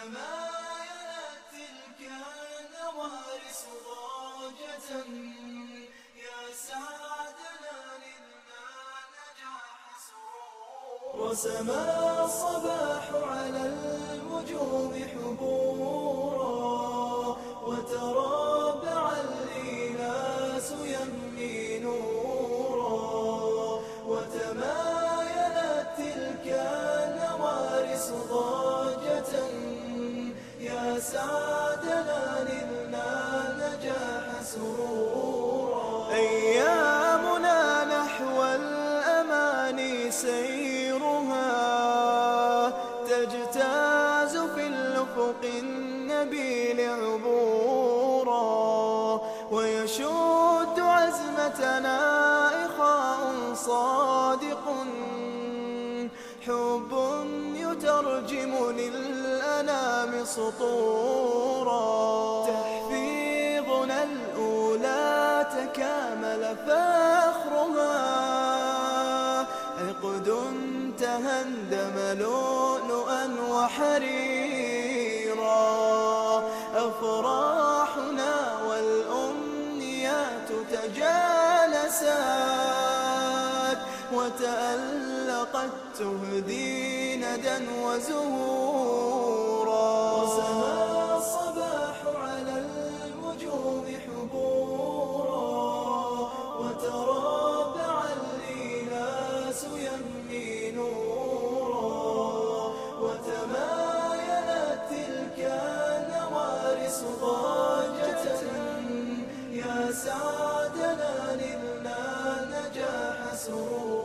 تمايلت تلك النوارس ضاجة يا سعدنا لنا نجاح وسما الصباح على الوجوه حبورا تجتاز في الأفق النبيل عبورا ويشد عزمتنا إخاء صادق. حب يترجم للأنام سطورا. تحفيظنا الأولى تكامل فخرها. عقد تهندم لؤلؤا وحريرا. أفراحنا والأمنيات تجالسات وتألقت تهدي ندى وزهورا سعدنا نلنا نجاح سرور